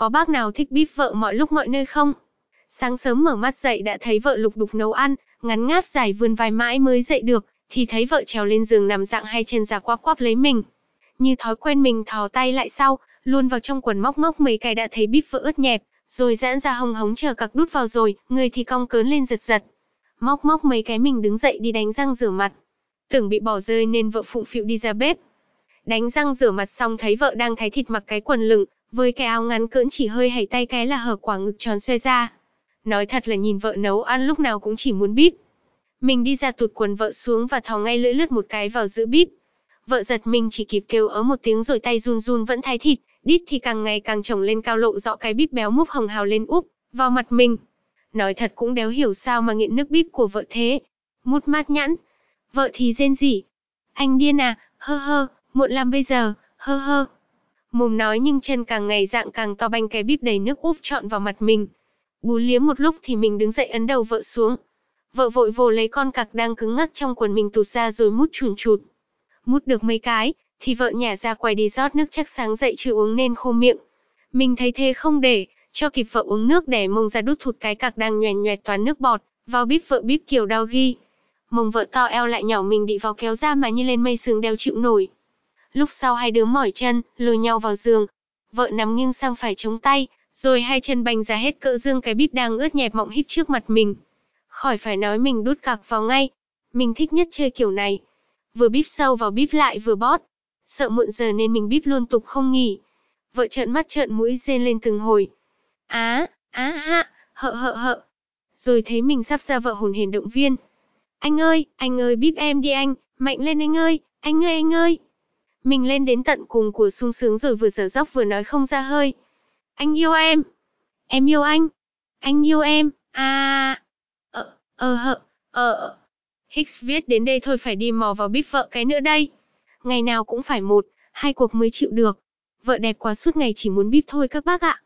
Có bác nào thích bíp vợ mọi lúc mọi nơi không? Sáng sớm mở mắt dậy đã thấy vợ lục đục nấu ăn, ngắn ngáp dài vươn vai mãi mới dậy được, thì thấy vợ trèo lên giường nằm dạng hai chân ra quắp quắp lấy mình. Như thói quen mình thò tay lại sau, luôn vào trong quần móc móc mấy cái đã thấy bíp vợ ướt nhẹp, rồi giãn ra hồng hống chờ cặc đút vào rồi, người thì cong cớn lên giật giật. Móc móc mấy cái mình đứng dậy đi đánh răng rửa mặt. Tưởng bị bỏ rơi nên vợ phụng phịu đi ra bếp. Đánh răng rửa mặt xong thấy vợ đang thái thịt mặc cái quần lửng, với cái áo ngắn cỡn chỉ hơi hảy tay cái là hở quả ngực tròn xoe ra. Nói thật là nhìn vợ nấu ăn lúc nào cũng chỉ muốn bíp. Mình đi ra tụt quần vợ xuống và thò ngay lưỡi lướt một cái vào giữa bíp. Vợ giật mình chỉ kịp kêu ớ một tiếng rồi tay run run vẫn thái thịt, đít thì càng ngày càng trồng lên cao lộ rõ cái bíp béo múp hồng hào lên úp, vào mặt mình. Nói thật cũng đéo hiểu sao mà nghiện nước bíp của vợ thế. Mút mát nhãn Vợ thì rên rỉ. Anh điên à, hơ hơ, muộn làm bây giờ, hơ hơ. Mồm nói nhưng chân càng ngày dạng càng to banh cái bíp đầy nước úp trọn vào mặt mình. Bú liếm một lúc thì mình đứng dậy ấn đầu vợ xuống. Vợ vội vồ lấy con cặc đang cứng ngắc trong quần mình tụt ra rồi mút chùn chụt. Mút được mấy cái, thì vợ nhả ra quay đi rót nước chắc sáng dậy chưa uống nên khô miệng. Mình thấy thế không để, cho kịp vợ uống nước để mông ra đút thụt cái cặc đang nhoèn nhoẹt toàn nước bọt, vào bíp vợ bíp kiểu đau ghi. Mông vợ to eo lại nhỏ mình đi vào kéo ra mà như lên mây sừng đeo chịu nổi. Lúc sau hai đứa mỏi chân, lùi nhau vào giường. Vợ nằm nghiêng sang phải chống tay, rồi hai chân bành ra hết cỡ dương cái bíp đang ướt nhẹp mọng hít trước mặt mình. Khỏi phải nói mình đút cặc vào ngay. Mình thích nhất chơi kiểu này. Vừa bíp sâu vào bíp lại vừa bót. Sợ muộn giờ nên mình bíp luôn tục không nghỉ. Vợ trợn mắt trợn mũi rên lên từng hồi. Á, á hạ hợ hợ hợ. Rồi thấy mình sắp ra vợ hồn hển động viên. Anh ơi, anh ơi bíp em đi anh, mạnh lên anh ơi, anh ơi anh ơi. Mình lên đến tận cùng của sung sướng rồi vừa sở dốc vừa nói không ra hơi. Anh yêu em. Em yêu anh. Anh yêu em. À. Ờ, ờ hợ, ờ. Hicks viết đến đây thôi phải đi mò vào bíp vợ cái nữa đây. Ngày nào cũng phải một, hai cuộc mới chịu được. Vợ đẹp quá suốt ngày chỉ muốn bíp thôi các bác ạ.